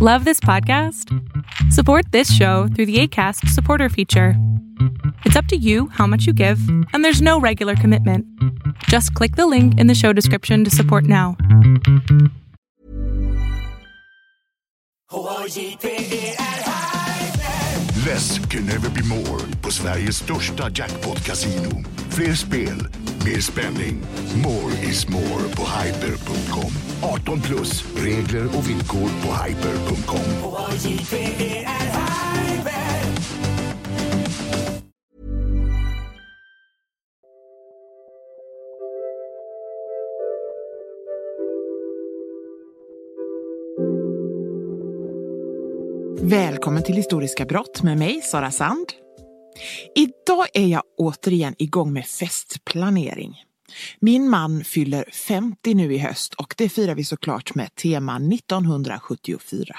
Love this podcast? Support this show through the ACAST supporter feature. It's up to you how much you give, and there's no regular commitment. Just click the link in the show description to support now. Less can never be more på Sveriges största jackpot-casino. Fler spel, mer spänning. More is more på hyper.com. 18 plus, regler och villkor på hyper.com. Välkommen till Historiska brott med mig, Sara Sand. Idag är jag återigen igång med festplanering. Min man fyller 50 nu i höst och det firar vi såklart med tema 1974.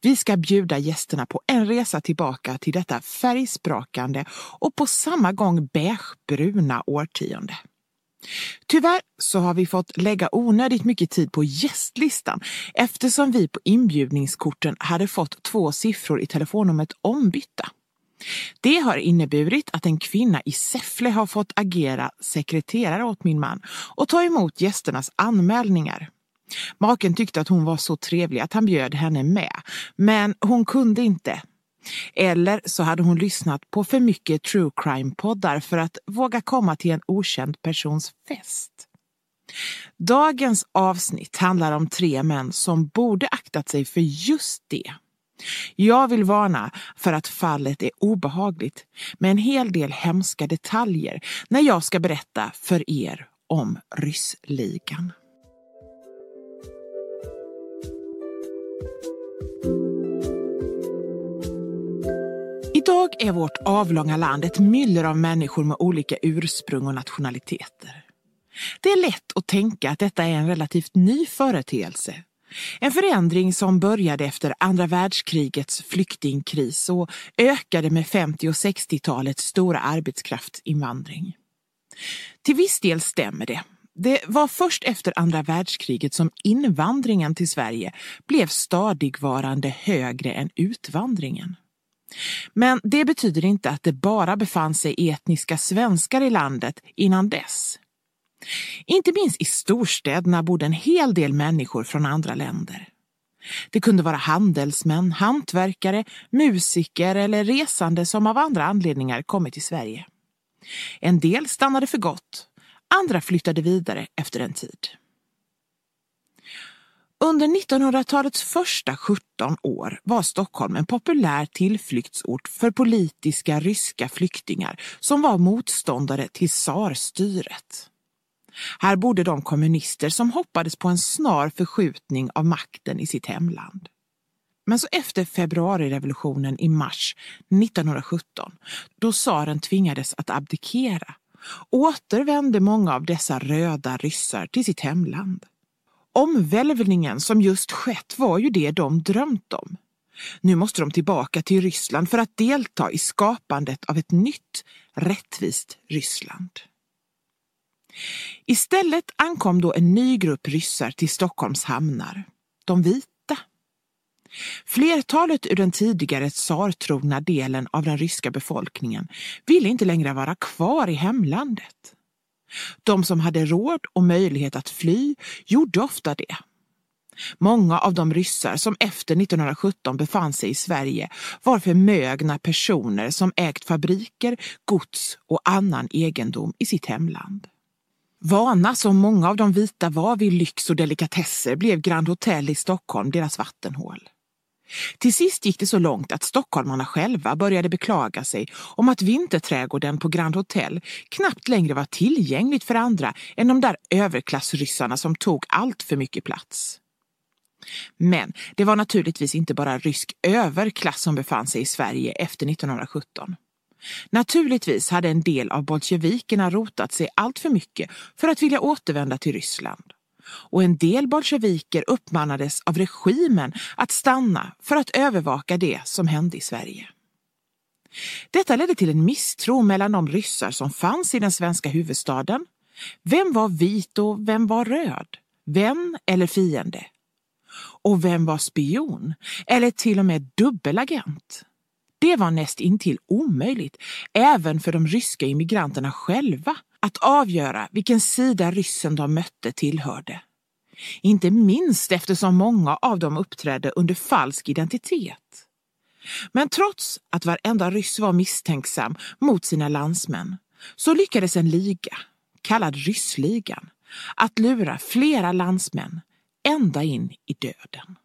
Vi ska bjuda gästerna på en resa tillbaka till detta färgsprakande och på samma gång beigebruna årtionde. Tyvärr så har vi fått lägga onödigt mycket tid på gästlistan eftersom vi på inbjudningskorten hade fått två siffror i telefonnumret ombytta. Det har inneburit att en kvinna i Säffle har fått agera sekreterare åt min man och ta emot gästernas anmälningar. Maken tyckte att hon var så trevlig att han bjöd henne med, men hon kunde inte. Eller så hade hon lyssnat på för mycket true crime-poddar för att våga komma till en okänd persons fest. Dagens avsnitt handlar om tre män som borde aktat sig för just det. Jag vill varna för att fallet är obehagligt med en hel del hemska detaljer när jag ska berätta för er om ryssligan. Idag är vårt avlånga land ett myller av människor med olika ursprung och nationaliteter. Det är lätt att tänka att detta är en relativt ny företeelse. En förändring som började efter andra världskrigets flyktingkris och ökade med 50 och 60-talets stora arbetskraftsinvandring. Till viss del stämmer det. Det var först efter andra världskriget som invandringen till Sverige blev stadigvarande högre än utvandringen. Men det betyder inte att det bara befann sig etniska svenskar i landet innan dess. Inte minst i storstäderna bodde en hel del människor från andra länder. Det kunde vara handelsmän, hantverkare, musiker eller resande som av andra anledningar kommit till Sverige. En del stannade för gott, andra flyttade vidare efter en tid. Under 1900-talets första 17 år var Stockholm en populär tillflyktsort för politiska ryska flyktingar som var motståndare till tsarstyret. Här bodde de kommunister som hoppades på en snar förskjutning av makten i sitt hemland. Men så efter februarirevolutionen i mars 1917, då tsaren tvingades att abdikera, återvände många av dessa röda ryssar till sitt hemland. Omvälvningen som just skett var ju det de drömt om. Nu måste de tillbaka till Ryssland för att delta i skapandet av ett nytt, rättvist Ryssland. Istället ankom då en ny grupp ryssar till Stockholms hamnar. De vita. Flertalet ur den tidigare tsartrogna delen av den ryska befolkningen ville inte längre vara kvar i hemlandet. De som hade råd och möjlighet att fly gjorde ofta det. Många av de ryssar som efter 1917 befann sig i Sverige var förmögna personer som ägt fabriker, gods och annan egendom i sitt hemland. Vana som många av de vita var vid lyx och delikatesser blev Grand Hotel i Stockholm deras vattenhål. Till sist gick det så långt att stockholmarna själva började beklaga sig om att vinterträdgården på Grand Hotel knappt längre var tillgängligt för andra än de där överklassryssarna som tog allt för mycket plats. Men det var naturligtvis inte bara rysk överklass som befann sig i Sverige efter 1917. Naturligtvis hade en del av bolsjevikerna rotat sig allt för mycket för att vilja återvända till Ryssland. Och en del bolsjeviker uppmanades av regimen att stanna för att övervaka det som hände i Sverige. Detta ledde till en misstro mellan de ryssar som fanns i den svenska huvudstaden. Vem var vit och vem var röd? Vän eller fiende? Och vem var spion? Eller till och med dubbelagent? Det var näst intill omöjligt, även för de ryska immigranterna själva, att avgöra vilken sida ryssen de mötte tillhörde. Inte minst eftersom många av dem uppträdde under falsk identitet. Men trots att varenda ryss var misstänksam mot sina landsmän så lyckades en liga, kallad Ryssligan, att lura flera landsmän ända in i döden.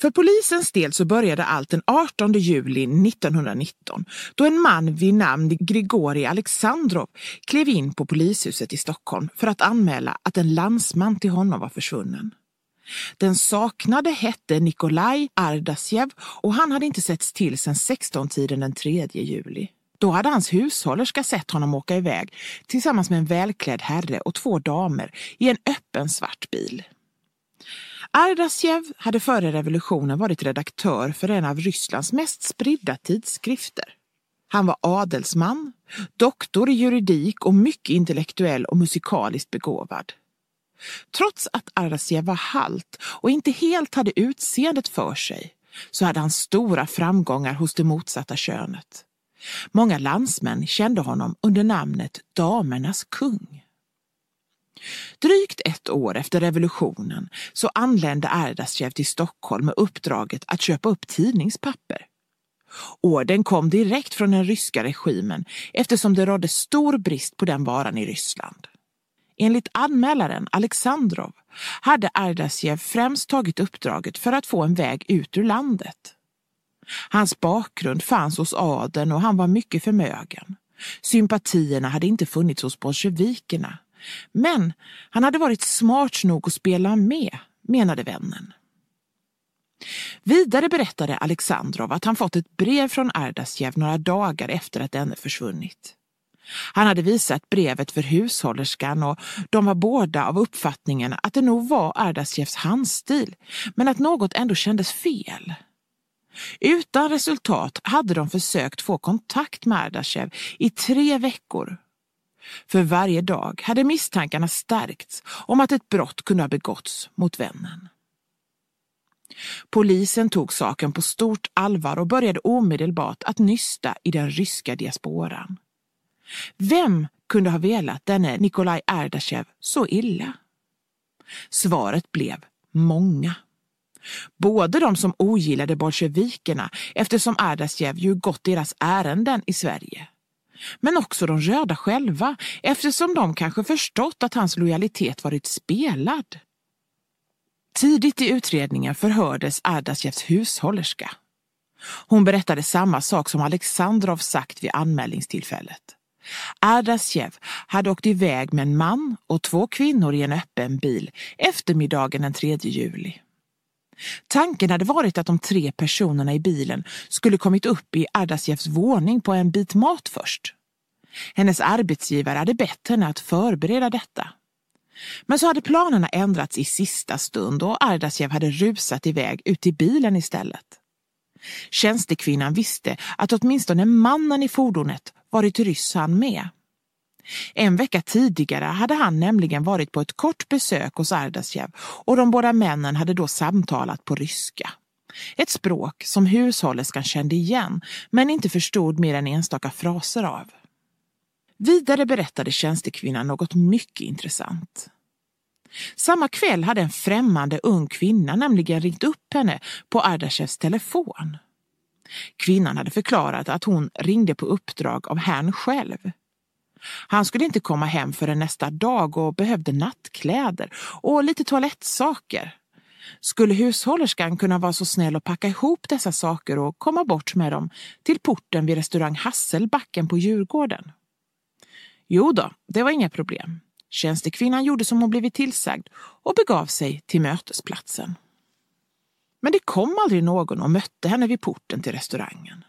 För polisens del så började allt den 18 juli 1919 då en man vid namn Grigori Alexandrov klev in på polishuset i Stockholm för att anmäla att en landsman till honom var försvunnen. Den saknade hette Nikolaj Ardasjev och han hade inte setts till sedan 16-tiden den 3 juli. Då hade hans hushållerska sett honom åka iväg tillsammans med en välklädd herre och två damer i en öppen svart bil. Ardasjev hade före revolutionen varit redaktör för en av Rysslands mest spridda tidskrifter. Han var adelsman, doktor i juridik och mycket intellektuell och musikaliskt begåvad. Trots att Ardasjev var halt och inte helt hade utseendet för sig så hade han stora framgångar hos det motsatta könet. Många landsmän kände honom under namnet Damernas kung. Drygt ett år efter revolutionen så anlände Ardasjev till Stockholm med uppdraget att köpa upp tidningspapper. Orden kom direkt från den ryska regimen eftersom det rådde stor brist på den varan i Ryssland. Enligt anmälaren Alexandrov hade Ardasjev främst tagit uppdraget för att få en väg ut ur landet. Hans bakgrund fanns hos adeln och han var mycket förmögen. Sympatierna hade inte funnits hos bolsjevikerna. Men han hade varit smart nog att spela med, menade vännen. Vidare berättade Alexandrov att han fått ett brev från Ardasjev några dagar efter att denne försvunnit. Han hade visat brevet för hushållerskan och de var båda av uppfattningen att det nog var Ardasjevs handstil, men att något ändå kändes fel. Utan resultat hade de försökt få kontakt med Ardasjev i tre veckor. För varje dag hade misstankarna stärkts om att ett brott kunde ha begåtts mot vännen. Polisen tog saken på stort allvar och började omedelbart att nysta i den ryska diasporan. Vem kunde ha velat denne Nikolaj Ardasjev så illa? Svaret blev många. Både de som ogillade bolsjevikerna eftersom Ardasjev ju gått deras ärenden i Sverige. Men också de röda själva eftersom de kanske förstått att hans lojalitet varit spelad. Tidigt i utredningen förhördes Ardasjevs hushållerska. Hon berättade samma sak som Alexandrov sagt vid anmälningstillfället. Ardasjev hade åkt iväg med en man och två kvinnor i en öppen bil eftermiddagen den 3 juli. Tanken hade varit att de tre personerna i bilen skulle kommit upp i Ardasjevs våning på en bit mat först. Hennes arbetsgivare hade bett henne att förbereda detta. Men så hade planerna ändrats i sista stund och Ardasjev hade rusat iväg ut i bilen istället. Tjänstekvinnan visste att åtminstone mannen i fordonet varit ryss han med. En vecka tidigare hade han nämligen varit på ett kort besök hos Ardasjev och de båda männen hade då samtalat på ryska. Ett språk som hushållerskan kände igen men inte förstod mer än enstaka fraser av. Vidare berättade tjänstekvinnan något mycket intressant. Samma kväll hade en främmande ung kvinna nämligen ringt upp henne på Ardashevs telefon. Kvinnan hade förklarat att hon ringde på uppdrag av herrn själv. Han skulle inte komma hem förrän nästa dag och behövde nattkläder och lite toalettsaker. Skulle hushållerskan kunna vara så snäll och packa ihop dessa saker och komma bort med dem till porten vid restaurang Hasselbacken på Djurgården? Jo då, det var inga problem. Tjänstekvinnan gjorde som hon blivit tillsagd och begav sig till mötesplatsen. Men det kom aldrig någon och mötte henne vid porten till restaurangen.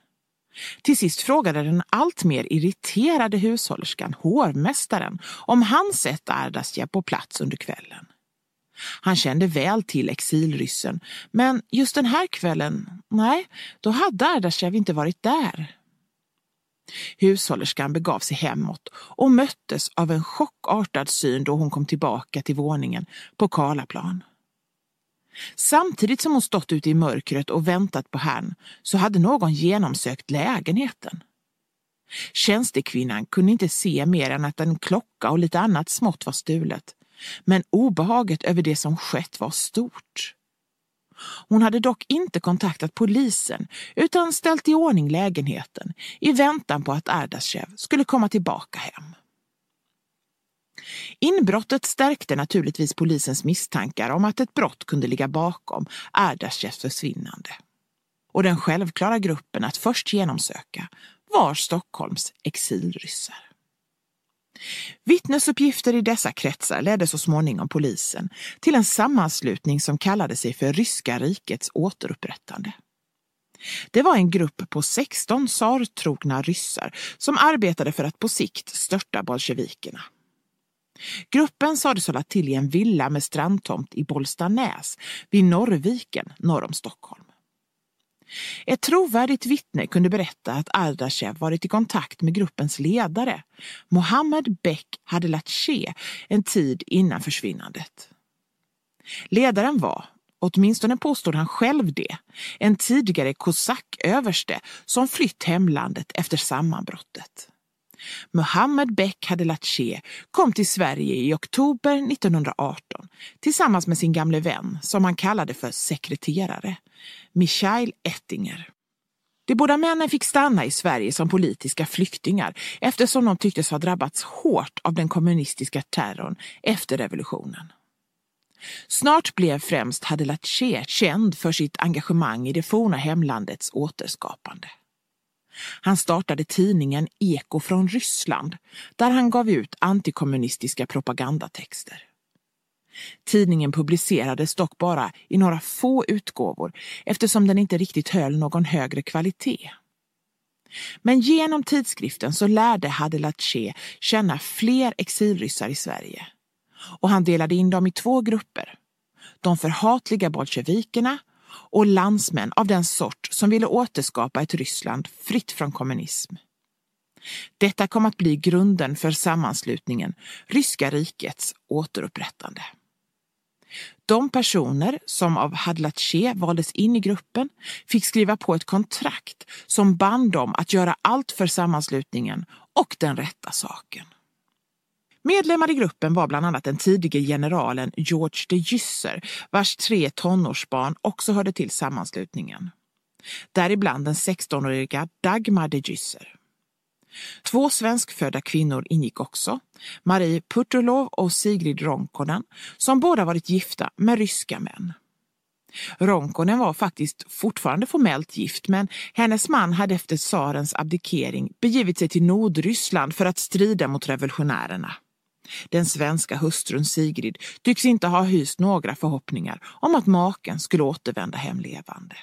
Till sist frågade den alltmer irriterade hushållerskan hårmästaren om han sett Ardasjev på plats under kvällen. Han kände väl till exilryssen, men just den här kvällen, nej, då hade Ardasjev inte varit där. Hushållerskan begav sig hemåt och möttes av en chockartad syn då hon kom tillbaka till våningen på Karlaplan. Samtidigt som hon stått ute i mörkret och väntat på herrn så hade någon genomsökt lägenheten. Tjänstekvinnan kunde inte se mer än att en klocka och lite annat smått var stulet. Men obehaget över det som skett var stort. Hon hade dock inte kontaktat polisen utan ställt i ordning lägenheten i väntan på att Ardashev skulle komma tillbaka hem. Inbrottet stärkte naturligtvis polisens misstankar om att ett brott kunde ligga bakom Ardashevs försvinnande. Och den självklara gruppen att först genomsöka var Stockholms exilryssar. Vittnesuppgifter i dessa kretsar ledde så småningom polisen till en sammanslutning som kallade sig för Ryska rikets återupprättande. Det var en grupp på 16 tsartrogna ryssar som arbetade för att på sikt störta bolsjevikerna. Gruppen sades hålla till i en villa med strandtomt i Bollstanäs vid Norrviken norr om Stockholm. Ett trovärdigt vittne kunde berätta att Ardashev varit i kontakt med gruppens ledare, Mohammed Beck Hadelatche, en tid innan försvinnandet. Ledaren var, åtminstone påstod han själv det, en tidigare kosacköverste som flytt hemlandet efter sammanbrottet. Mohammed Beck Hadelache kom till Sverige i oktober 1918 tillsammans med sin gamle vän som han kallade för sekreterare, Michail Ettinger. De båda männen fick stanna i Sverige som politiska flyktingar eftersom de tycktes ha drabbats hårt av den kommunistiska terrorn efter revolutionen. Snart blev främst Hadelache känd för sitt engagemang i det forna hemlandets återskapande. Han startade tidningen Eko från Ryssland där han gav ut antikommunistiska propagandatexter. Tidningen publicerades dock bara i några få utgåvor eftersom den inte riktigt höll någon högre kvalitet. Men genom tidskriften så lärde Hadelache känna fler exilryssar i Sverige. Och han delade in dem i två grupper. De förhatliga bolsjevikerna och landsmän av den sort som ville återskapa ett Ryssland fritt från kommunism. Detta kom att bli grunden för sammanslutningen Ryska rikets återupprättande. De personer som av Hadlatche valdes in i gruppen fick skriva på ett kontrakt som band dem att göra allt för sammanslutningen och den rätta saken. Medlemmar i gruppen var bland annat den tidige generalen George de Gysser, vars tre tonårsbarn också hörde till sammanslutningen. Däribland den 16-åriga Dagmar de Gysser. Två svenskfödda kvinnor ingick också, Marie Purtulov och Sigrid Ronkonen, som båda varit gifta med ryska män. Ronkonen var faktiskt fortfarande formellt gift men hennes man hade efter tsarens abdikering begivit sig till Nordryssland för att strida mot revolutionärerna. Den svenska hustrun Sigrid tycks inte ha hyst några förhoppningar om att maken skulle återvända hem levande.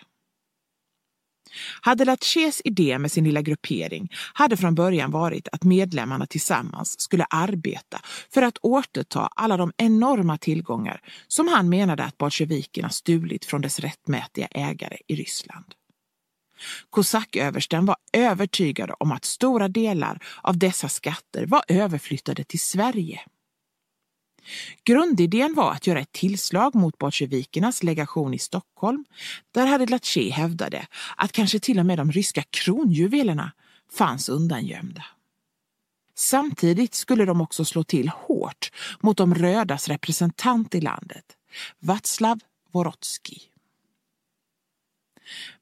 Hadelatches idé med sin lilla gruppering hade från början varit att medlemmarna tillsammans skulle arbeta för att återta alla de enorma tillgångar som han menade att bolsjevikerna stulit från dess rättmätiga ägare i Ryssland. Kosacköversten var övertygad om att stora delar av dessa skatter var överflyttade till Sverige. Grundidén var att göra ett tillslag mot bolsjevikernas legation i Stockholm, där Hadelatche hävdade att kanske till och med de ryska kronjuvelerna fanns undangömda. Samtidigt skulle de också slå till hårt mot de rödas representant i landet, Václav Vorotskij.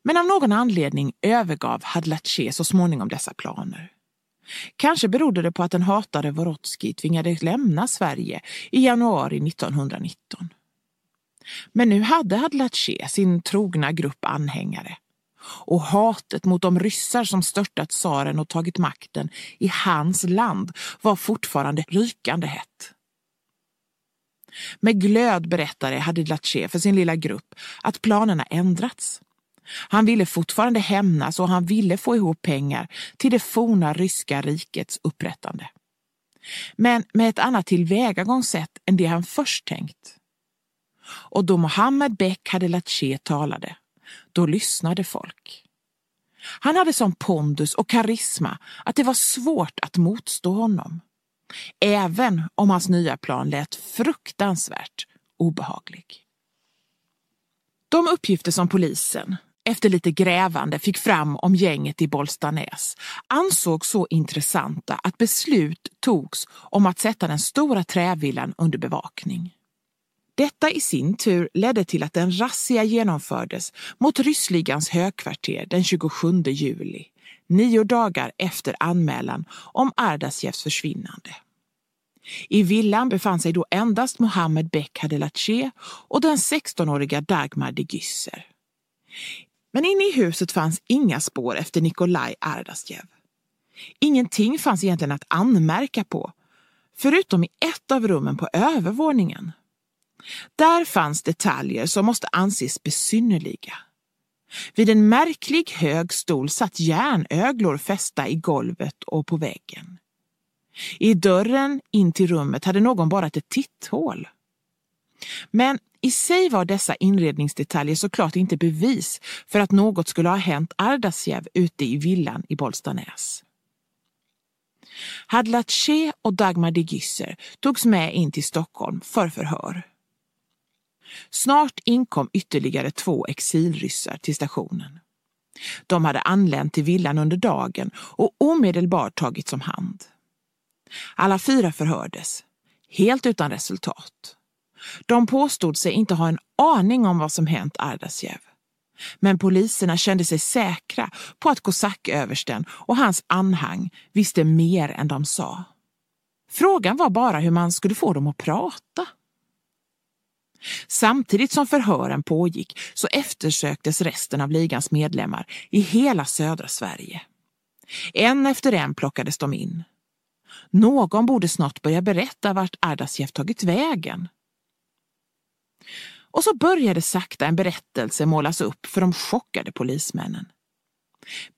Men av någon anledning övergav Hadlatche så småningom dessa planer. Kanske berodde det på att den hatade Vorotskij tvingades lämna Sverige i januari 1919. Men nu hade Hadlatche sin trogna grupp anhängare och hatet mot de ryssar som störtat tsaren och tagit makten i hans land var fortfarande rykande hett. Med glöd berättade Hadlatche för sin lilla grupp att planerna ändrats han ville fortfarande hämnas och han ville få ihop pengar till det forna ryska rikets upprättande. Men med ett annat tillvägagångssätt än det han först tänkt. Och då Mohammed Beck hade Latché talade, då lyssnade folk. Han hade sån pondus och karisma att det var svårt att motstå honom. Även om hans nya plan lät fruktansvärt obehaglig. De uppgifter som polisen, efter lite grävande, fick fram om gänget i Bollstanäs ansågs så intressanta att beslut togs om att sätta den stora trävillan under bevakning. Detta i sin tur ledde till att en razzia genomfördes mot Ryssligans högkvarter den 27 juli, nio dagar efter anmälan om Ardasjevs försvinnande. I villan befann sig då endast Mohammed Bek Hadelache och den 16-åriga Dagmar de Gysser. Men inne i huset fanns inga spår efter Nikolaj Ardasjev. Ingenting fanns egentligen att anmärka på, förutom i ett av rummen på övervåningen. Där fanns detaljer som måste anses besynnerliga. Vid en märklig hög stol satt järnöglor fästa i golvet och på väggen. I dörren in till rummet hade någon borrat ett titthål. Men i sig var dessa inredningsdetaljer såklart inte bevis för att något skulle ha hänt Ardasjev ute i villan i Bollstanäs. Hadlatche och Dagmar de Gysser togs med in till Stockholm för förhör. Snart inkom ytterligare två exilryssar till stationen. De hade anlänt till villan under dagen och omedelbart tagits om hand. Alla fyra förhördes, helt utan resultat. De påstod sig inte ha en aning om vad som hänt Ardasjev. Men poliserna kände sig säkra på att kosacköversten och hans anhang visste mer än de sa. Frågan var bara hur man skulle få dem att prata. Samtidigt som förhören pågick så eftersöktes resten av ligans medlemmar i hela södra Sverige. En efter en plockades de in. Någon borde snart börja berätta vart Ardasjev tagit vägen. Och så började sakta en berättelse målas upp för de chockade polismännen.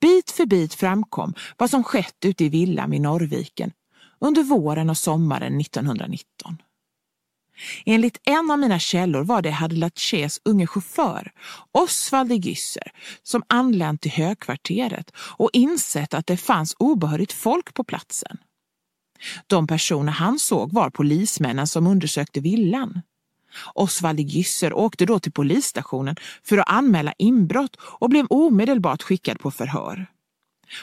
Bit för bit framkom vad som skett ute i villan vid Norrviken under våren och sommaren 1919. Enligt en av mina källor var det Hadlatches unge chaufför, Osvald de Gysser, som anlänt till högkvarteret och insett att det fanns obehörigt folk på platsen. De personer han såg var polismännen som undersökte villan. Osvald Gysser åkte då till polisstationen för att anmäla inbrott och blev omedelbart skickad på förhör.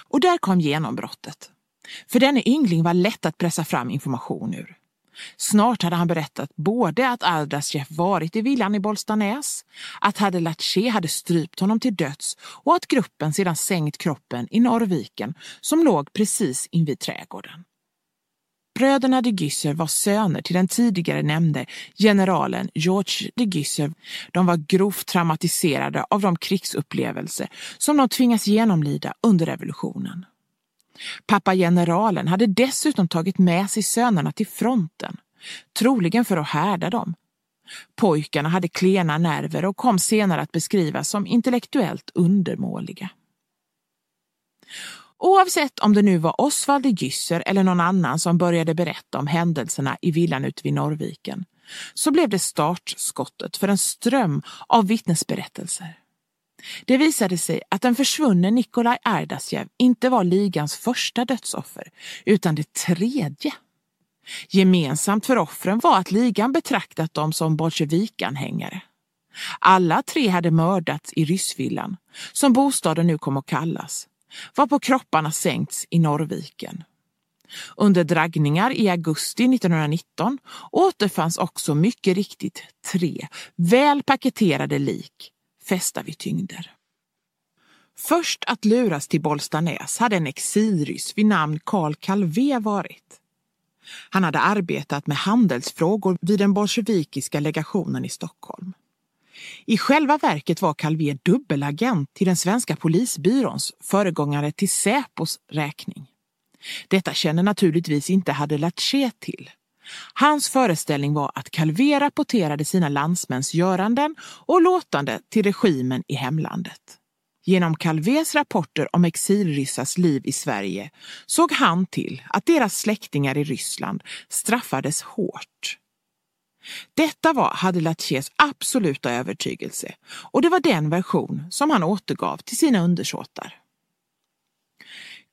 Och där kom genombrottet. För denne yngling var lätt att pressa fram information ur. Snart hade han berättat både att Ardasjev varit i villan i Bollstanäs, att Hadelache hade strypt honom till döds och att gruppen sedan sänkt kroppen i Norrviken som låg precis invid trädgården. Bröderna de Gysser var söner till den tidigare nämnde generalen George de Gysser. De var grovt traumatiserade av de krigsupplevelser som de tvingas genomlida under revolutionen. Pappa generalen hade dessutom tagit med sig sönerna till fronten, troligen för att härda dem. Pojkarna hade klena nerver och kom senare att beskrivas som intellektuellt undermåliga. Oavsett om det nu var Osvald de Gysser eller någon annan som började berätta om händelserna i villan ute vid Norrviken så blev det startskottet för en ström av vittnesberättelser. Det visade sig att den försvunne Nikolaj Ardasjev inte var ligans första dödsoffer, utan det tredje. Gemensamt för offren var att ligan betraktat dem som bolsjevikanhängare. Alla tre hade mördats i Ryssvillan, som bostaden nu kom att kallas, varpå kropparna sänkts i Norrviken. Under dragningar i augusti 1919 återfanns också mycket riktigt tre väl paketerade lik fästa vid tyngder. Först att luras till Bollstanäs hade en exilryss vid namn Karl Calvé varit. Han hade arbetat med handelsfrågor vid den bolsjevikiska legationen i Stockholm. I själva verket var Calvé dubbelagent till den svenska polisbyråns föregångare till Säpos räkning. Detta känner naturligtvis inte Hadelache till. Hans föreställning var att Calvé rapporterade sina landsmäns göranden och låtande till regimen i hemlandet. Genom Calvés rapporter om exilryssars liv i Sverige såg han till att deras släktingar i Ryssland straffades hårt. Detta var Hadelaches absoluta övertygelse och det var den version som han återgav till sina undersåtar.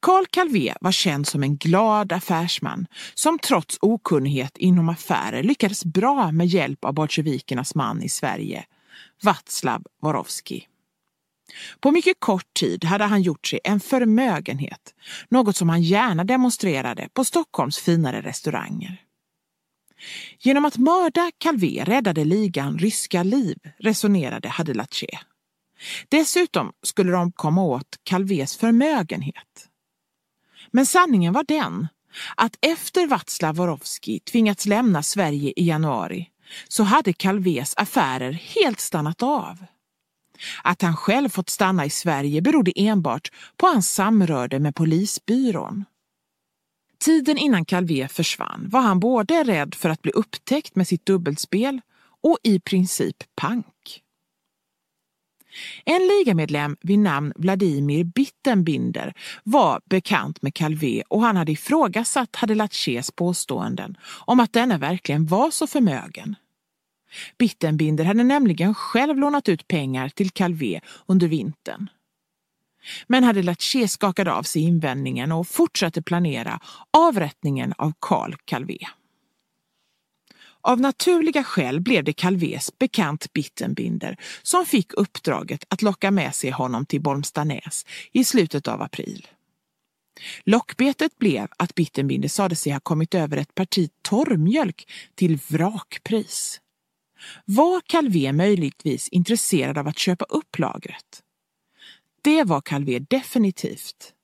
Karl Calvé var känd som en glad affärsman som trots okunnighet inom affärer lyckades bra med hjälp av bolsjevikernas man i Sverige, Václav Warowski. På mycket kort tid hade han gjort sig en förmögenhet, något som han gärna demonstrerade på Stockholms finare restauranger. Genom att mörda Calvé räddade ligan ryska liv, resonerade Hadilatché. Dessutom skulle de komma åt Calvés förmögenhet. Men sanningen var den att efter Václav Vorovski tvingats lämna Sverige i januari så hade Calvés affärer helt stannat av. Att han själv fått stanna i Sverige berodde enbart på hans samröre med polisbyrån. Tiden innan Calvé försvann var han både rädd för att bli upptäckt med sitt dubbelspel och i princip pank. En ligamedlem vid namn Vladimir Bittenbinder var bekant med Calvé och han hade ifrågasatt Hadelatches påståenden om att denne verkligen var så förmögen. Bittenbinder hade nämligen själv lånat ut pengar till Calvé under vintern. Men hade Hadelatche skakade av sig invändningen och fortsatte planera avrättningen av Karl Calvé. Av naturliga skäl blev det Calvés bekant Bittenbinder som fick uppdraget att locka med sig honom till Bolmstanäs i slutet av april. Lockbetet blev att Bittenbinder sade sig ha kommit över ett parti torrmjölk till vrakpris. Var Calvé möjligtvis intresserad av att köpa upp lagret? Det var Calvé definitivt.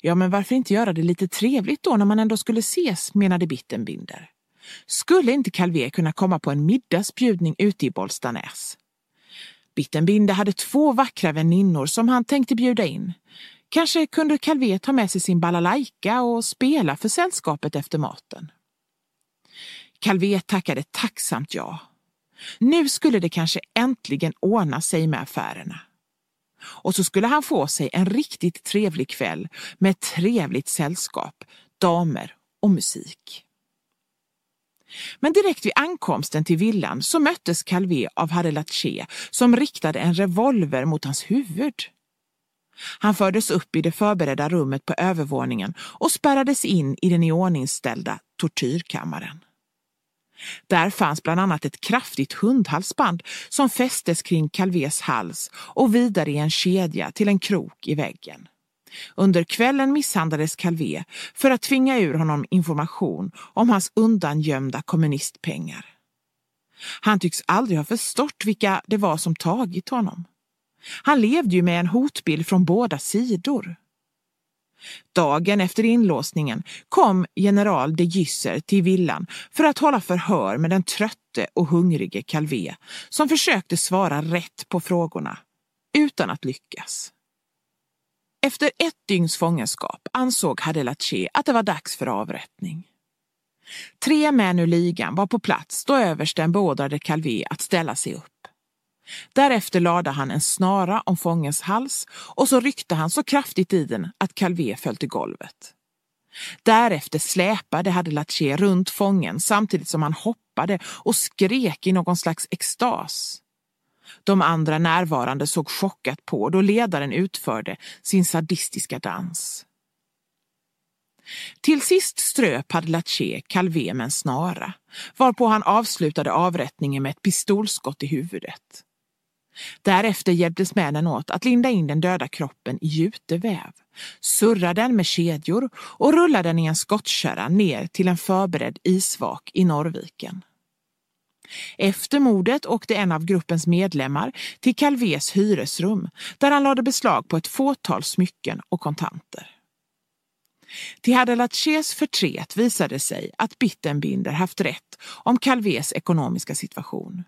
Ja, men varför inte göra det lite trevligt då när man ändå skulle ses, menade Bittenbinder. Skulle inte Calvé kunna komma på en middagsbjudning ute i Bollstanäs? Bittenbinder hade två vackra väninnor som han tänkte bjuda in. Kanske kunde Calvé ta med sig sin balalaika och spela för sällskapet efter maten. Calvé tackade tacksamt ja. Nu skulle det kanske äntligen ordna sig med affärerna. Och så skulle han få sig en riktigt trevlig kväll med trevligt sällskap, damer och musik. Men direkt vid ankomsten till villan så möttes Calvé av Hadelatché som riktade en revolver mot hans huvud. Han fördes upp i det förberedda rummet på övervåningen och spärrades in i den iordningställda tortyrkammaren. Där fanns bland annat ett kraftigt hundhalsband som fästes kring Calvés hals och vidare i en kedja till en krok i väggen. Under kvällen misshandlades Calvé för att tvinga ur honom information om hans undangömda kommunistpengar. Han tycks aldrig ha förstått vilka det var som tagit honom. Han levde ju med en hotbild från båda sidor. Dagen efter inlåsningen kom general de Gysser till villan för att hålla förhör med den trötte och hungrige Calvé som försökte svara rätt på frågorna utan att lyckas. Efter ett dygns fångenskap ansåg Hadelache att det var dags för avrättning. Tre män ur ligan var på plats då översten beordrade Calvé att ställa sig upp. Därefter lade han en snara om fångens hals och så ryckte han så kraftigt i den att Calvé föll till golvet. Därefter släpade Hadelatché runt fången samtidigt som han hoppade och skrek i någon slags extas. De andra närvarande såg chockat på då ledaren utförde sin sadistiska dans. Till sist ströp Hadlatché Calvé med en snara, varpå han avslutade avrättningen med ett pistolskott i huvudet. Därefter hjälptes männen åt att linda in den döda kroppen i juteväv, surra den med kedjor och rulla den i en skottkärra ner till en förberedd isvak i Norrviken. Efter mordet åkte en av gruppens medlemmar till Calvés hyresrum där han lade beslag på ett fåtal smycken och kontanter. Till Hadelatches förtret visade sig att Bittenbinder haft rätt om Calvés ekonomiska situation.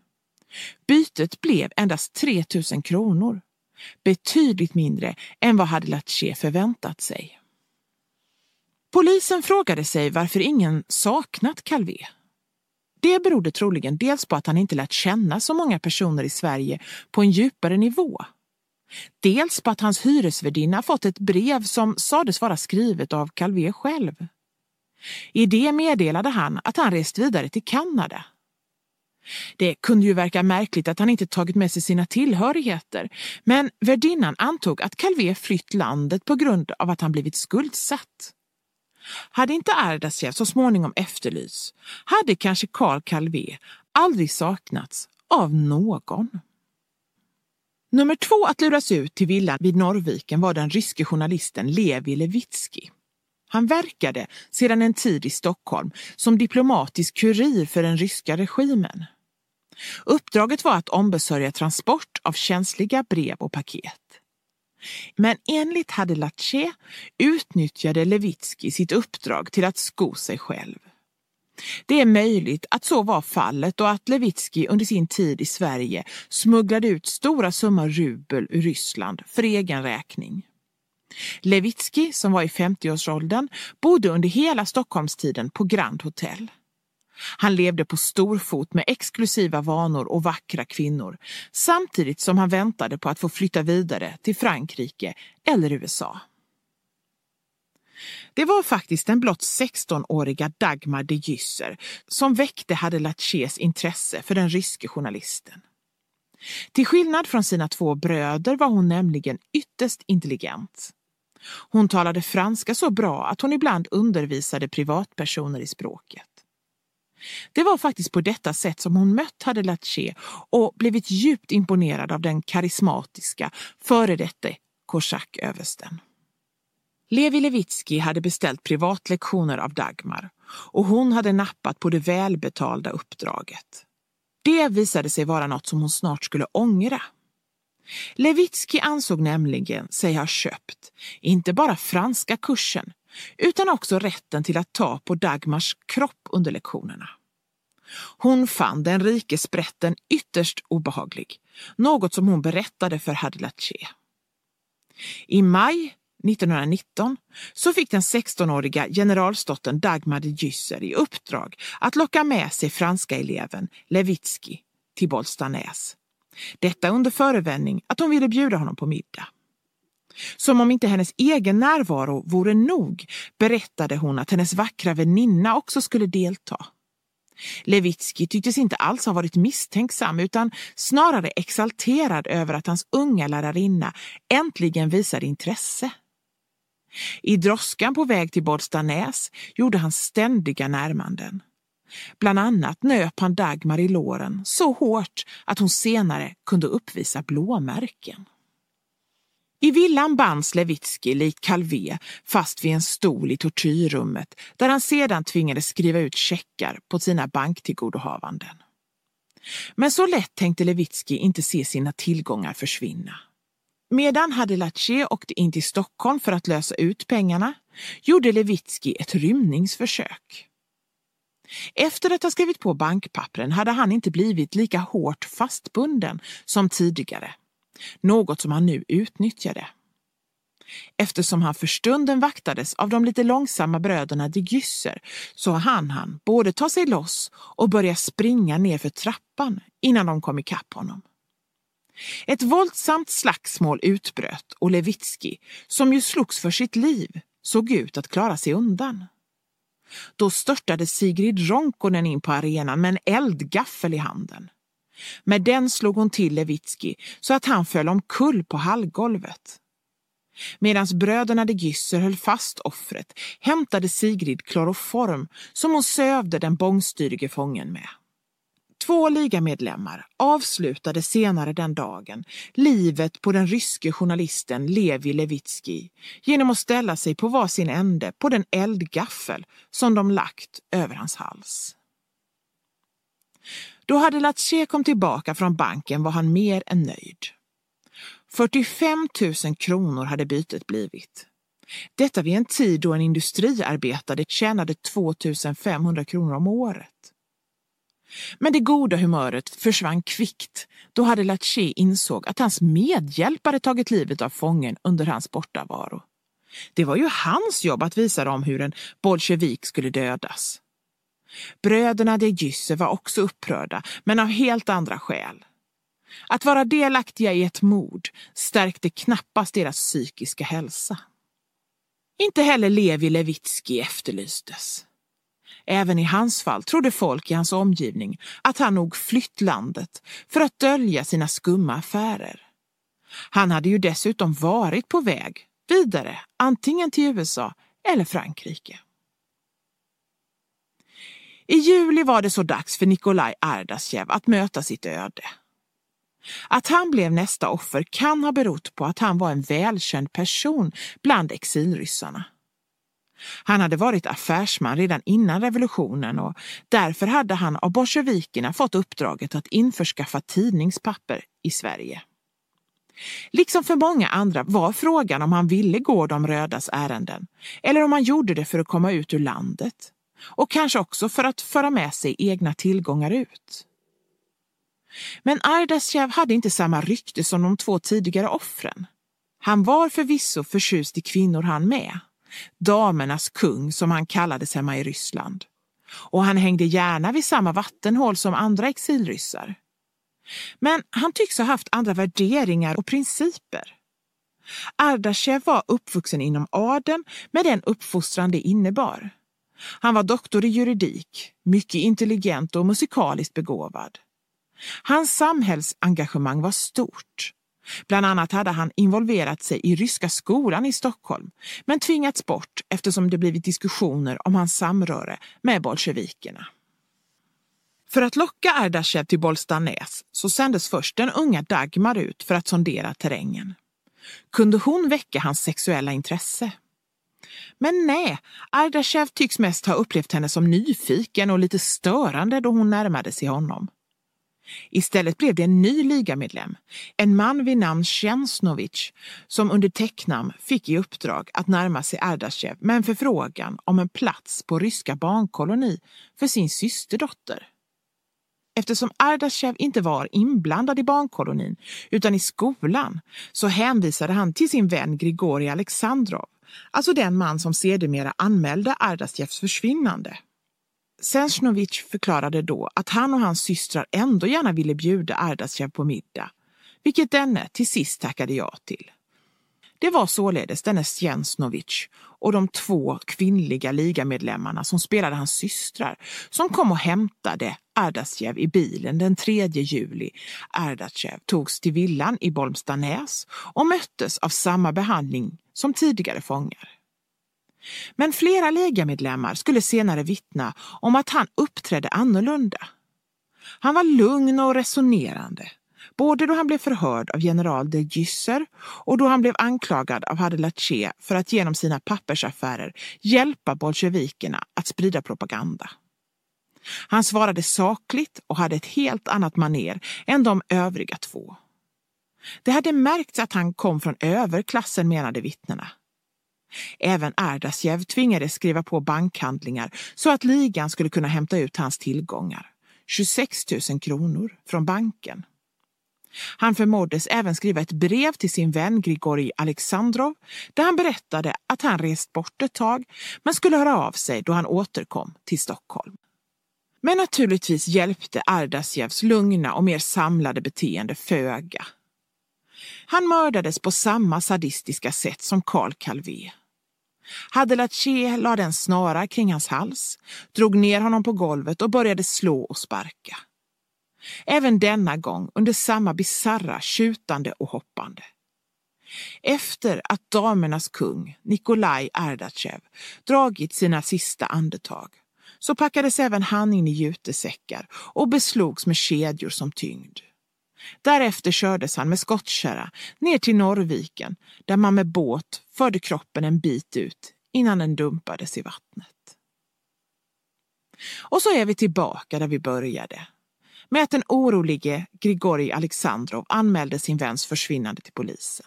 Bytet blev endast 3 000 kronor, betydligt mindre än vad Hadelatche förväntat sig. Polisen frågade sig varför ingen saknat Calvé. Det berodde troligen dels på att han inte lärt känna så många personer i Sverige på en djupare nivå. Dels på att hans hyresvärdinna fått ett brev som sades vara skrivet av Calvé själv. I det meddelade han att han rest vidare till Kanada. Det kunde ju verka märkligt att han inte tagit med sig sina tillhörigheter, men värdinnan antog att Calvé flytt landet på grund av att han blivit skuldsatt. Hade inte Ardasjev så småningom efterlysts hade kanske Karl Calvé aldrig saknats av någon. Nummer två att luras ut till villan vid Norrviken var den ryske journalisten Levi Levitsky. Han verkade sedan en tid i Stockholm som diplomatisk kurir för den ryska regimen. Uppdraget var att ombesörja transport av känsliga brev och paket. Men enligt Hadelache utnyttjade Levitsky sitt uppdrag till att sko sig själv. Det är möjligt att så var fallet och att Levitsky under sin tid i Sverige smugglade ut stora summor rubel ur Ryssland för egen räkning. Levitsky, som var i 50-årsåldern, bodde under hela Stockholmstiden på Grand Hotel. Han levde på storfot med exklusiva vanor och vackra kvinnor samtidigt som han väntade på att få flytta vidare till Frankrike eller USA. Det var faktiskt den blott 16-åriga Dagmar de Gysser som väckte Hadelaches intresse för den ryske journalisten. Till skillnad från sina två bröder var hon nämligen ytterst intelligent. Hon talade franska så bra att hon ibland undervisade privatpersoner i språket. Det var faktiskt på detta sätt som hon mött Hadelache och blivit djupt imponerad av den karismatiska före detta korsaköversten. Levi Levitsky hade beställt privatlektioner av Dagmar och hon hade nappat på det välbetalda uppdraget. Det visade sig vara något som hon snart skulle ångra. Levitsky ansåg nämligen sig ha köpt inte bara franska kursen utan också rätten till att ta på Dagmars kropp under lektionerna. Hon fann den rike sprätten ytterst obehaglig, något som hon berättade för Hadlatché. I maj 1919 så fick den 16-åriga generalstotten Dagmar de Gysser i uppdrag att locka med sig franska eleven Levitsky till Bollstanäs. Detta under förevändning att hon ville bjuda honom på middag. Som om inte hennes egen närvaro vore nog berättade hon att hennes vackra väninna också skulle delta. Levitski tycktes inte alls ha varit misstänksam utan snarare exalterad över att hans unga lärarinna äntligen visade intresse. I droskan på väg till Bollstanäs gjorde han ständiga närmanden. Bland annat nöp han Dagmar i låren så hårt att hon senare kunde uppvisa blåmärken. I villan bands Levitski likt Calvé fast vid en stol i tortyrrummet där han sedan tvingades skriva ut checkar på sina banktillgodohavanden. Men så lätt tänkte Levitski inte se sina tillgångar försvinna. Medan Hadelache åkte in till Stockholm för att lösa ut pengarna gjorde Levitski ett rymningsförsök. Efter att ha skrivit på bankpappren hade han inte blivit lika hårt fastbunden som tidigare. Något som han nu utnyttjade. Eftersom han för stunden vaktades av de lite långsamma bröderna de Gysser så hann han både ta sig loss och börja springa ner för trappan innan de kom ikapp honom. Ett våldsamt slagsmål utbröt och Levitski, som ju slogs för sitt liv, såg ut att klara sig undan. Då störtade Sigrid Ronkonen in på arenan med en eldgaffel i handen. Med den slog hon till Levitski så att han föll omkull på hallgolvet. Medan bröderna de Gysser höll fast offret hämtade Sigrid kloroform som hon sövde den bångstyrige fången med. Två ligamedlemmar avslutade senare den dagen livet på den ryske journalisten Levi Levitsky genom att ställa sig på varsin ände på den eldgaffel som de lagt över hans hals. Då hade Latché kom tillbaka från banken var han mer än nöjd. 45 000 kronor hade bytet blivit. Detta vid en tid då en industriarbetare tjänade 2 500 kronor om året. Men det goda humöret försvann kvickt då hade Latché insåg att hans medhjälpare tagit livet av fången under hans bortavaro. Det var ju hans jobb att visa dem hur en bolsjevik skulle dödas. Bröderna de Gysse var också upprörda, men av helt andra skäl. Att vara delaktiga i ett mord stärkte knappast deras psykiska hälsa. Inte heller Levi Levitski efterlystes. Även i hans fall trodde folk i hans omgivning att han nog flytt landet för att dölja sina skumma affärer. Han hade ju dessutom varit på väg vidare, antingen till USA eller Frankrike. I juli var det så dags för Nikolaj Ardasjev att möta sitt öde. Att han blev nästa offer kan ha berott på att han var en välkänd person bland exilryssarna. Han hade varit affärsman redan innan revolutionen och därför hade han av bolsjevikerna fått uppdraget att införskaffa tidningspapper i Sverige. Liksom för många andra var frågan om han ville gå de rödas ärenden eller om han gjorde det för att komma ut ur landet och kanske också för att föra med sig egna tillgångar ut. Men Ardasjev hade inte samma rykte som de två tidigare offren. Han var förvisso förtjust i kvinnor han med. Damernas kung som han kallades hemma i Ryssland. Och han hängde gärna vid samma vattenhål som andra exilryssar. Men han tycks ha haft andra värderingar och principer. Ardasjev var uppvuxen inom adeln med den uppfostran det innebar. Han var doktor i juridik, mycket intelligent och musikaliskt begåvad. Hans samhällsengagemang var stort. Bland annat hade han involverat sig i Ryska skolan i Stockholm men tvingats bort eftersom det blivit diskussioner om hans samröre med bolsjevikerna. För att locka Ardasjev till Bollstanäs så sändes först den unga Dagmar ut för att sondera terrängen. Kunde hon väcka hans sexuella intresse? Men nej, Ardasjev tycks mest ha upplevt henne som nyfiken och lite störande då hon närmade sig honom. Istället blev det en ny ligamedlem, en man vid namn Sjensnovic, som under täcknamn fick i uppdrag att närma sig Ardasjev med en förfrågan om en plats på ryska barnkoloni för sin systerdotter. Eftersom Ardasjev inte var inblandad i barnkolonin utan i skolan så hänvisade han till sin vän Grigorij Alexandrov, alltså den man som sedermera anmälde Ardasjevs försvinnande. Sensjnovic förklarade då att han och hans systrar ändå gärna ville bjuda Ardasjev på middag, vilket denne till sist tackade ja till. Det var således denne Sjensnovic och de två kvinnliga ligamedlemmarna som spelade hans systrar som kom och hämtade Ardasjev i bilen den 3 juli. Ardasjev togs till villan i Bolmstanäs och möttes av samma behandling som tidigare fångar. Men flera ligamedlemmar skulle senare vittna om att han uppträdde annorlunda. Han var lugn och resonerande, både då han blev förhörd av general de Gysser och då han blev anklagad av Hadelache för att genom sina pappersaffärer hjälpa bolsjevikerna att sprida propaganda. Han svarade sakligt och hade ett helt annat maner än de övriga två. Det hade märkts att han kom från överklassen, menade vittnena. Även Ardasjev tvingades skriva på bankhandlingar så att ligan skulle kunna hämta ut hans tillgångar. 26 000 kronor från banken. Han förmåddes även skriva ett brev till sin vän Grigorij Alexandrov där han berättade att han rest bort ett tag men skulle höra av sig då han återkom till Stockholm. Men naturligtvis hjälpte Ardasjevs lugna och mer samlade beteende föga. Han mördades på samma sadistiska sätt som Karl Calvé. Hadelatché lade en snara kring hans hals, drog ner honom på golvet och började slå och sparka. Även denna gång under samma bizarra tjutande och hoppande. Efter att damernas kung, Nikolaj Ardatjev, dragit sina sista andetag så packades även han in i jutesäckar och beslogs med kedjor som tyngd. Därefter kördes han med skottkärra ner till Norrviken där man med båt förde kroppen en bit ut innan den dumpades i vattnet. Och så är vi tillbaka där vi började. Med att den orolige Grigorij Alexandrov anmälde sin väns försvinnande till polisen.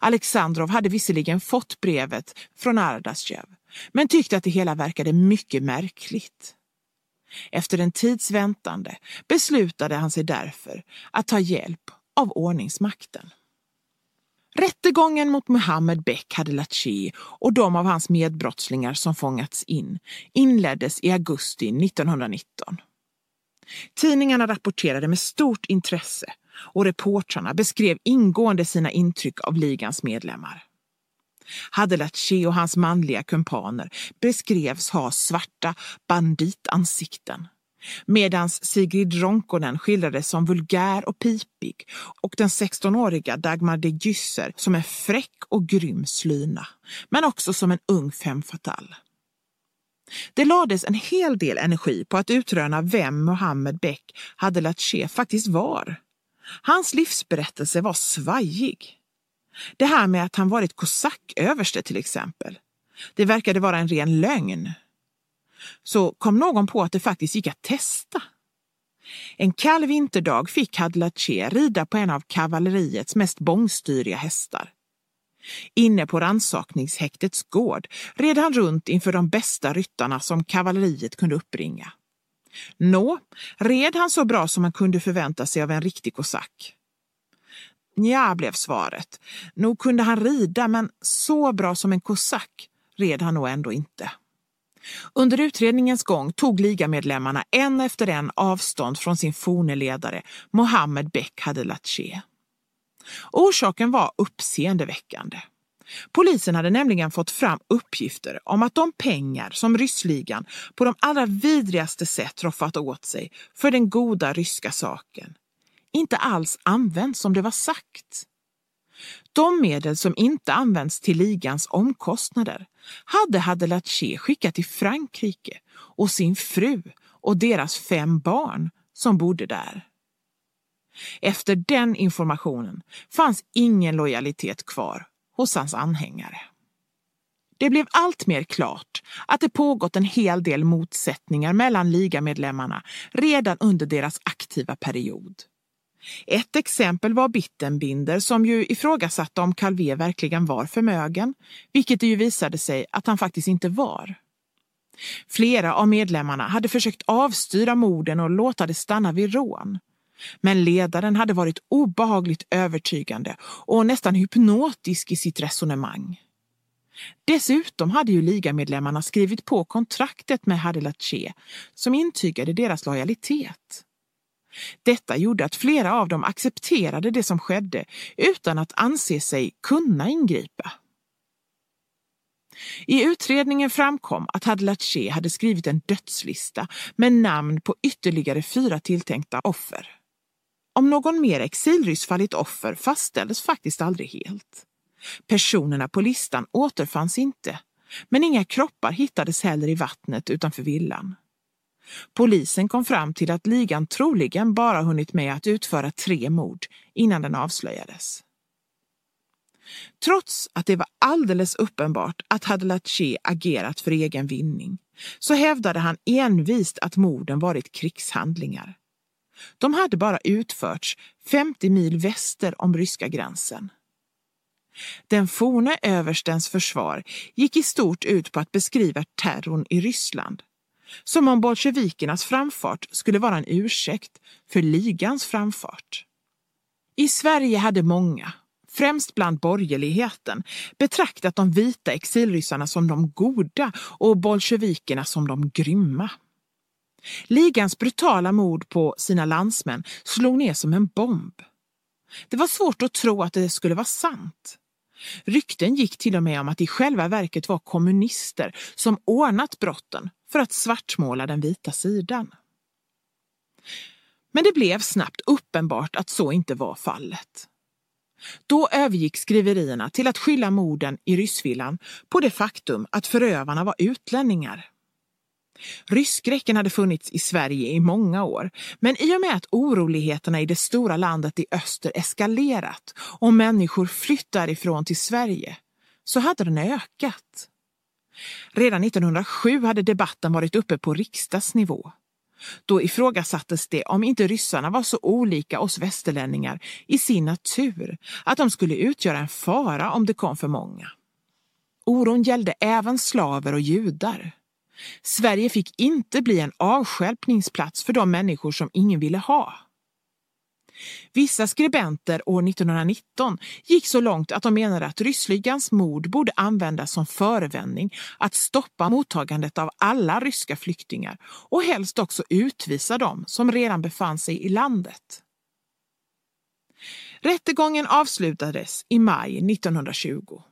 Alexandrov hade visserligen fått brevet från Ardasjev men tyckte att det hela verkade mycket märkligt. Efter en tids väntande beslutade han sig därför att ta hjälp av ordningsmakten. Rättegången mot Mohammed Beck Hadelachi och de av hans medbrottslingar som fångats in inleddes i augusti 1919. Tidningarna rapporterade med stort intresse och reportrarna beskrev ingående sina intryck av ligans medlemmar. Hadelatchi och hans manliga kumpaner beskrevs ha svarta banditansikten medan Sigrid Ronkonen skildrades som vulgär och pipig och den 16-åriga Dagmar de Gysser som en fräck och grym slyna, men också som en ung femme fatale. Det lades en hel del energi på att utröna vem Mohammed Beck Hadelatche faktiskt var. Hans livsberättelse var svajig. Det här med att han varit kosacköverste till exempel, det verkade vara en ren lögn. Så kom någon på att det faktiskt gick att testa. En kall vinterdag fick Hadlache rida på en av kavalleriets mest bångstyriga hästar. Inne på ransakningshäktets gård red han runt inför de bästa ryttarna som kavalleriet kunde uppbringa. Nå, red han så bra som man kunde förvänta sig av en riktig kosack? Nja, blev svaret. Nog kunde han rida, men så bra som en kosack red han nog ändå inte. Under utredningens gång tog ligamedlemmarna en efter en avstånd från sin forne ledare Mohammed Beck Hadelatche. Orsaken var uppseendeväckande. Polisen hade nämligen fått fram uppgifter om att de pengar som ryssligan på de allra vidrigaste sätt roffat åt sig för den goda ryska saken inte alls används som det var sagt. De medel som inte används till ligans omkostnader hade Hadelache skickat till Frankrike och sin fru och deras fem barn som bodde där. Efter den informationen fanns ingen lojalitet kvar hos hans anhängare. Det blev allt mer klart att det pågått en hel del motsättningar mellan ligamedlemmarna redan under deras aktiva period. Ett exempel var Bittenbinder som ju ifrågasatte om Calvé verkligen var förmögen, vilket det ju visade sig att han faktiskt inte var. Flera av medlemmarna hade försökt avstyra morden och låta det stanna vid rån. Men ledaren hade varit obehagligt övertygande och nästan hypnotisk i sitt resonemang. Dessutom hade ju ligamedlemmarna skrivit på kontraktet med Hadelache som intygade deras lojalitet. Detta gjorde att flera av dem accepterade det som skedde utan att anse sig kunna ingripa. I utredningen framkom att Hadelache hade skrivit en dödslista med namn på ytterligare fyra tilltänkta offer. Om någon mer exilryss fallit offer fastställdes faktiskt aldrig helt. Personerna på listan återfanns inte, men inga kroppar hittades heller i vattnet utanför villan. Polisen kom fram till att ligan troligen bara hunnit med att utföra tre mord innan den avslöjades. Trots att det var alldeles uppenbart att Hadelache agerat för egen vinning så hävdade han envist att morden varit krigshandlingar. De hade bara utförts 50 mil väster om ryska gränsen. Den forne överstens försvar gick i stort ut på att beskriva terrorn i Ryssland som om bolsjevikernas framfart skulle vara en ursäkt för ligans framfart. I Sverige hade många, främst bland borgerligheten, betraktat de vita exilryssarna som de goda och bolsjevikerna som de grymma. Ligans brutala mord på sina landsmän slog ner som en bomb. Det var svårt att tro att det skulle vara sant. Rykten gick till och med om att det i själva verket var kommunister som ordnat brotten för att svartmåla den vita sidan. Men det blev snabbt uppenbart att så inte var fallet. Då övergick skriverierna till att skylla morden i Ryssvillan på det faktum att förövarna var utlänningar. Rysskräcken hade funnits i Sverige i många år, men i och med att oroligheterna i det stora landet i öster eskalerat och människor flytt därifrån till Sverige så hade den ökat. Redan 1907 hade debatten varit uppe på riksdagsnivå. Då ifrågasattes det om inte ryssarna var så olika oss västerlänningar i sin natur att de skulle utgöra en fara om det kom för många. Oron gällde även slaver och judar. Sverige fick inte bli en avskälpningsplats för de människor som ingen ville ha. Vissa skribenter år 1919 gick så långt att de menade att Ryssligans mord borde användas som förevändning att stoppa mottagandet av alla ryska flyktingar och helst också utvisa dem som redan befann sig i landet. Rättegången avslutades i maj 1920.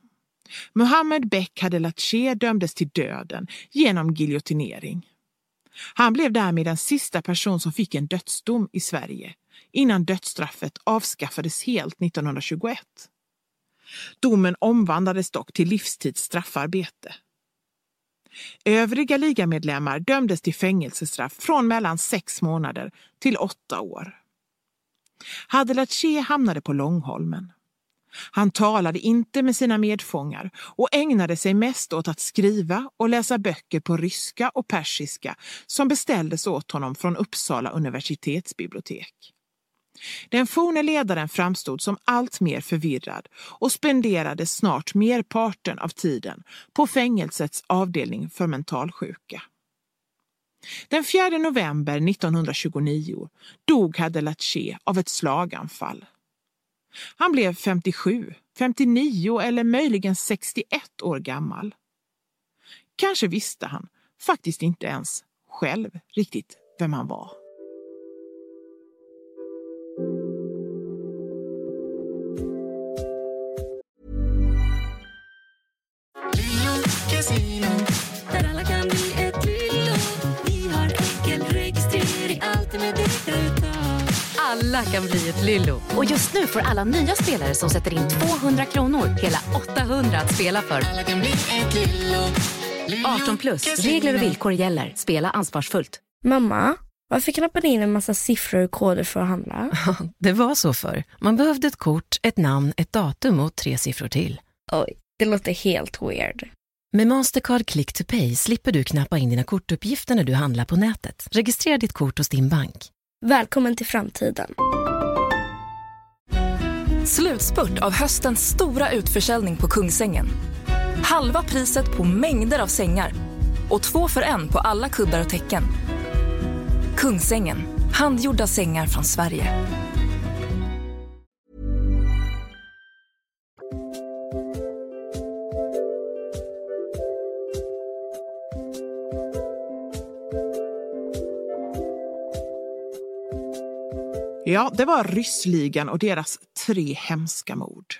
Mohammed Bek Hadelatche dömdes till döden genom giljotinering. Han blev därmed den sista person som fick en dödsdom i Sverige innan dödsstraffet avskaffades helt 1921. Domen omvandlades dock till livstids straffarbete. Övriga ligamedlemmar dömdes till fängelsestraff från mellan sex månader till åtta år. Hadelache hamnade på Långholmen. Han talade inte med sina medfångar och ägnade sig mest åt att skriva och läsa böcker på ryska och persiska som beställdes åt honom från Uppsala universitetsbibliotek. Den forne ledaren framstod som allt mer förvirrad och spenderade snart merparten av tiden på fängelsets avdelning för mentalsjuka. Den 4 november 1929 dog Hadelache av ett slaganfall. Han blev 57, 59 eller möjligen 61 år gammal. Kanske visste han faktiskt inte ens själv riktigt vem han var. Alla kan bli ett Lillo. Och just nu får alla nya spelare som sätter in 200 kronor hela 800 att spela för. Alla kan bli ett Lillo. 18 plus. Regler och villkor gäller. Spela ansvarsfullt. Mamma, varför knappar ni in en massa siffror och koder för att handla? Det var så för. Man behövde ett kort, ett namn, ett datum och tre siffror till. Oj, det låter helt weird. Med Mastercard Click to Pay slipper du knappa in dina kortuppgifter när du handlar på nätet. Registrera ditt kort hos din bank. Välkommen till framtiden. Slutspurt av höstens stora utförsäljning på Kungsängen. Halva priset på mängder av sängar och två för en på alla kuddar och täcken. Kungsängen, handgjorda sängar från Sverige. Ja, det var ryssligan och deras tre hemska mord.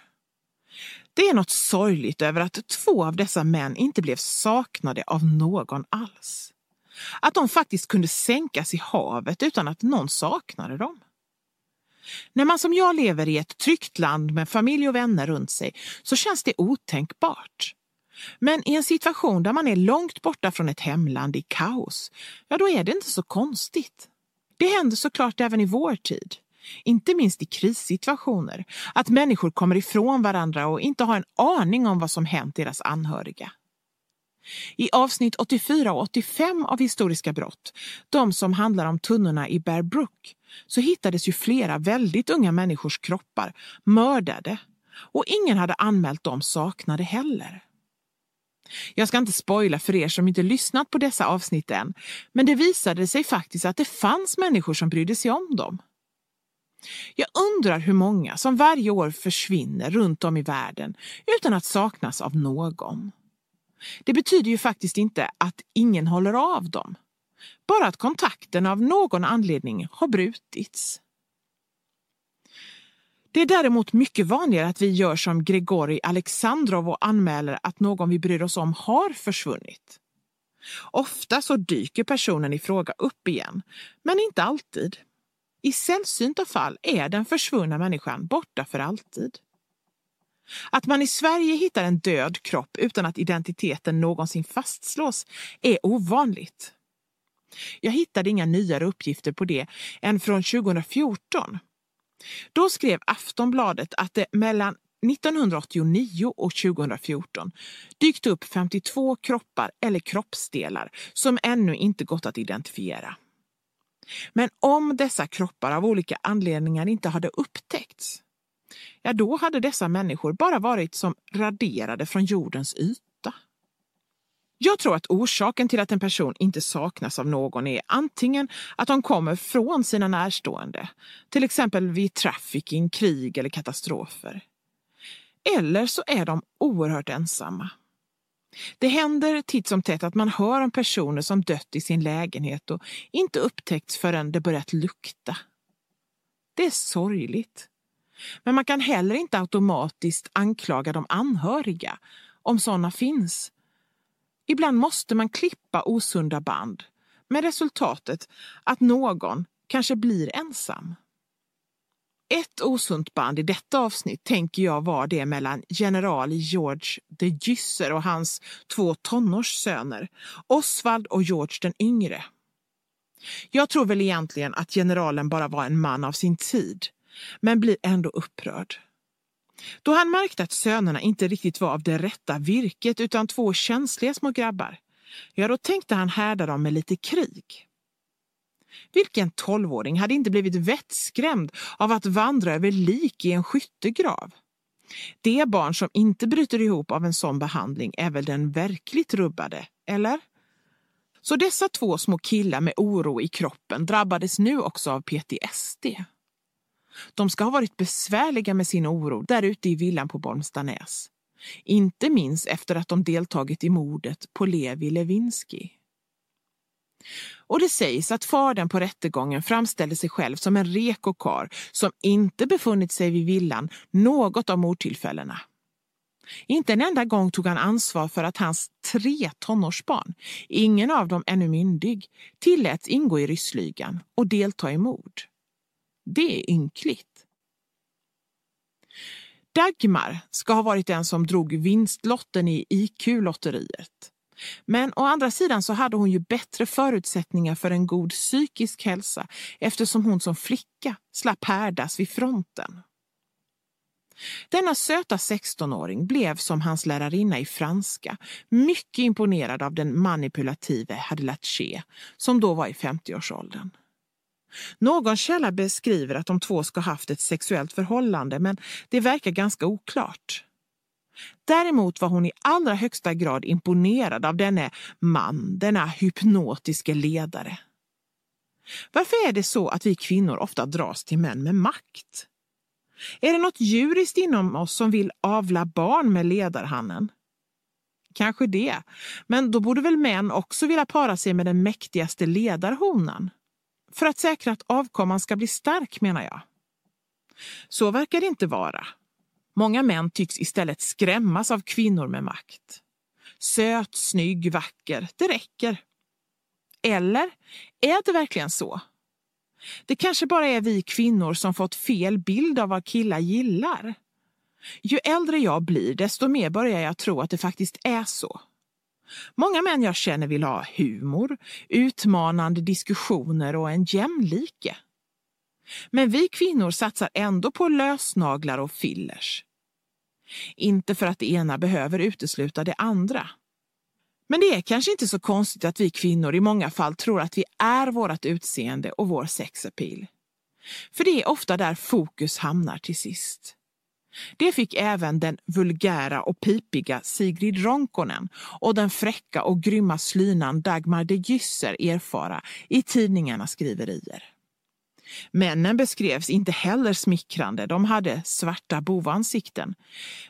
Det är något sorgligt över att två av dessa män inte blev saknade av någon alls. Att de faktiskt kunde sänkas i havet utan att någon saknade dem. När man som jag lever i ett tryggt land med familj och vänner runt sig så känns det otänkbart. Men i en situation där man är långt borta från ett hemland i kaos, ja då är det inte så konstigt. Det händer såklart även i vår tid. Inte minst i krissituationer. Att människor kommer ifrån varandra och inte har en aning om vad som hänt deras anhöriga. I avsnitt 84 och 85 av Historiska brott, de som handlar om tunnorna i Bear Brook, så hittades ju flera väldigt unga människors kroppar mördade och ingen hade anmält dem saknade heller. Jag ska inte spoila för er som inte lyssnat på dessa avsnitt än, men det visade sig faktiskt att det fanns människor som brydde sig om dem. Jag undrar hur många som varje år försvinner runt om i världen utan att saknas av någon. Det betyder ju faktiskt inte att ingen håller av dem. Bara att kontakten av någon anledning har brutits. Det är däremot mycket vanligare att vi gör som Grigori Alexandrov och anmäler att någon vi bryr oss om har försvunnit. Ofta så dyker personen i fråga upp igen, men inte alltid. I sällsynta fall är den försvunna människan borta för alltid. Att man i Sverige hittar en död kropp utan att identiteten någonsin fastslås är ovanligt. Jag hittade inga nyare uppgifter på det än från 2014. Då skrev Aftonbladet att det mellan 1989 och 2014 dykt upp 52 kroppar eller kroppsdelar som ännu inte gått att identifiera. Men om dessa kroppar av olika anledningar inte hade upptäckts, ja då hade dessa människor bara varit som raderade från jordens yta. Jag tror att orsaken till att en person inte saknas av någon är antingen att de kommer från sina närstående, till exempel vid trafficking, krig eller katastrofer. Eller så är de oerhört ensamma. Det händer titt som tätt att man hör om personer som dött i sin lägenhet och inte upptäckts förrän det börjat lukta. Det är sorgligt. Men man kan heller inte automatiskt anklaga de anhöriga, om sådana finns. Ibland måste man klippa osunda band med resultatet att någon kanske blir ensam. Ett osunt band i detta avsnitt tänker jag var det mellan general George de Gysser och hans två tonårssöner, Oswald och George den yngre. Jag tror väl egentligen att generalen bara var en man av sin tid. men blir ändå upprörd. Då han märkte att sönerna inte riktigt var av det rätta virket utan två känsliga små grabbar, ja då tänkte han härda dem med lite krig. Vilken tolvåring hade inte blivit vettskrämd av att vandra över lik i en skyttegrav? Det barn som inte bryter ihop av en sån behandling är väl den verkligt rubbade, eller? Så dessa två små killar med oro i kroppen drabbades nu också av PTSD. De ska ha varit besvärliga med sin oro där ute i villan på Bolmstanäs. Inte minst efter att de deltagit i mordet på Levi Lewinsky. Och det sägs att fadern på rättegången framställde sig själv som en reko karl som inte befunnit sig vid villan något av mordtillfällena. Inte en enda gång tog han ansvar för att hans tre tonårsbarn, ingen av dem ännu myndig, tilläts ingå i rysslygan och delta i mord. Det är ynkligt. Dagmar ska ha varit den som drog vinstlotten i IQ-lotteriet. Men å andra sidan så hade hon ju bättre förutsättningar för en god psykisk hälsa eftersom hon som flicka slapp härdas vid fronten. Denna söta 16-åring blev som hans lärarinna i franska mycket imponerad av den manipulative Hadelache som då var i 50-årsåldern. Någon källa beskriver att de två ska ha haft ett sexuellt förhållande men det verkar ganska oklart. Däremot var hon i allra högsta grad imponerad av denne man, denna hypnotiske ledare. Varför är det så att vi kvinnor ofta dras till män med makt? Är det något djuriskt inom oss som vill avla barn med ledarhannen? Kanske det, men då borde väl män också vilja para sig med den mäktigaste ledarhonan? För att säkra att avkomman ska bli stark, menar jag. Så verkar det inte vara. Många män tycks istället skrämmas av kvinnor med makt. Söt, snygg, vacker, det räcker. Eller är det verkligen så? Det kanske bara är vi kvinnor som fått fel bild av vad killar gillar. Ju äldre jag blir, desto mer börjar jag tro att det faktiskt är så. Många män jag känner vill ha humor, utmanande diskussioner och en jämlike. Men vi kvinnor satsar ändå på lösnaglar och fillers. Inte för att det ena behöver utesluta det andra. Men det är kanske inte så konstigt att vi kvinnor i många fall tror att vi är vårt utseende och vår sexappeal. För det är ofta där fokus hamnar till sist. Det fick även den vulgära och pipiga Sigrid Ronkonen och den fräcka och grymma slynan Dagmar de Gysser erfara i tidningarnas skriverier. Männen beskrevs inte heller smickrande, de hade svarta bovansikten.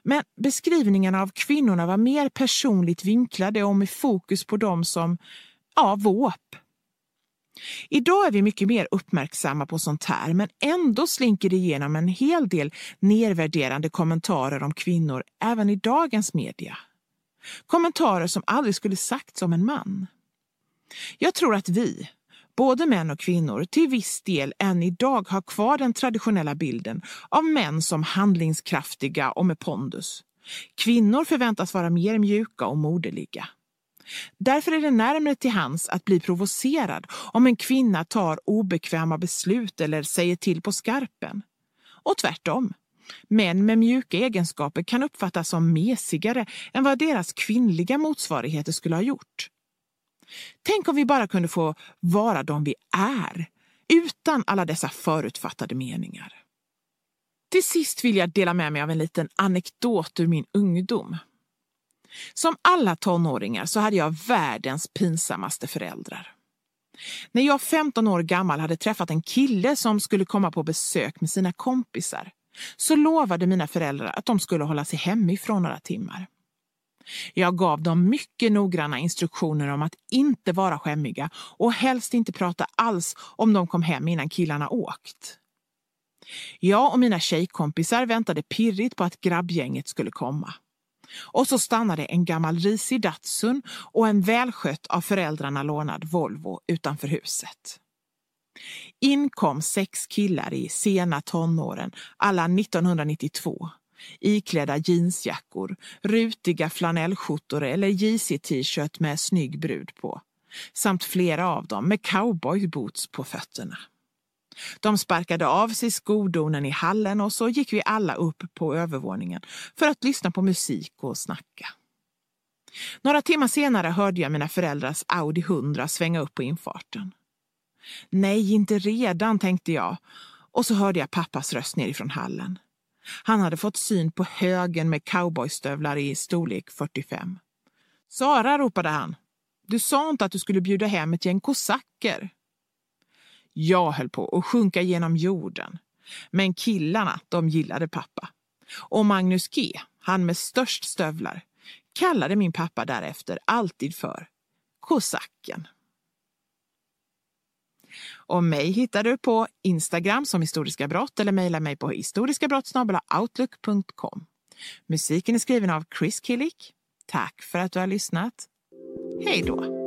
Men beskrivningarna av kvinnorna var mer personligt vinklade och med fokus på dem som, ja, våp. Idag är vi mycket mer uppmärksamma på sånt här men ändå slinker det igenom en hel del nedvärderande kommentarer om kvinnor även i dagens media. Kommentarer som aldrig skulle sagts om en man. Jag tror att vi, både män och kvinnor, till viss del än idag har kvar den traditionella bilden av män som handlingskraftiga och med pondus. Kvinnor förväntas vara mer mjuka och moderliga. Därför är det närmare till hands att bli provocerad om en kvinna tar obekväma beslut eller säger till på skarpen. Och tvärtom. Män med mjuka egenskaper kan uppfattas som mesigare än vad deras kvinnliga motsvarigheter skulle ha gjort. Tänk om vi bara kunde få vara de vi är, utan alla dessa förutfattade meningar. Till sist vill jag dela med mig av en liten anekdot ur min ungdom. Som alla tonåringar så hade jag världens pinsammaste föräldrar. När jag 15 år gammal hade träffat en kille som skulle komma på besök med sina kompisar så lovade mina föräldrar att de skulle hålla sig hemifrån några timmar. Jag gav dem mycket noggranna instruktioner om att inte vara skämmiga och helst inte prata alls om de kom hem innan killarna åkt. Jag och mina tjejkompisar väntade pirrigt på att grabbgänget skulle komma. Och så stannade en gammal risig Datsun och en välskött av föräldrarna lånad Volvo utanför huset. In kom sex killar i sena tonåren, alla 1992 iklädda jeansjackor, rutiga flanellskjortor eller JC-t-shirt med snygg brud på. Samt flera av dem med cowboyboots på fötterna. De sparkade av sig skodonen i hallen och så gick vi alla upp på övervåningen för att lyssna på musik och snacka. Några timmar senare hörde jag mina föräldrars Audi 100 svänga upp på infarten. Nej, inte redan, tänkte jag. Och så hörde jag pappas röst nerifrån hallen. Han hade fått syn på högen med cowboystövlar i storlek 45. Sara, ropade han. Du sa inte att du skulle bjuda hem ett gäng kosacker. Jag höll på att sjunka genom jorden. Men killarna, de gillade pappa. Och Magnus G, han med störst stövlar, kallade min pappa därefter alltid för kosacken. Och mig hittar du på Instagram som Historiska brott eller mejla mig på historiskabrott.outlook.com. Musiken är skriven av Chris Killick. Tack för att du har lyssnat. Hej då!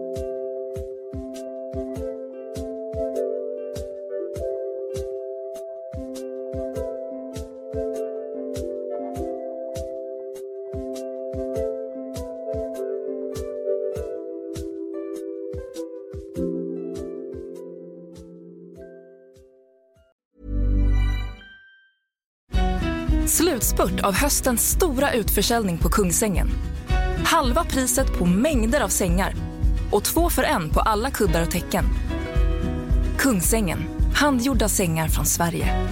Slutspurt av höstens stora utförsäljning på Kungsängen. Halva priset på mängder av sängar och två för en på alla kuddar och täcken. Kungsängen, handgjorda sängar från Sverige.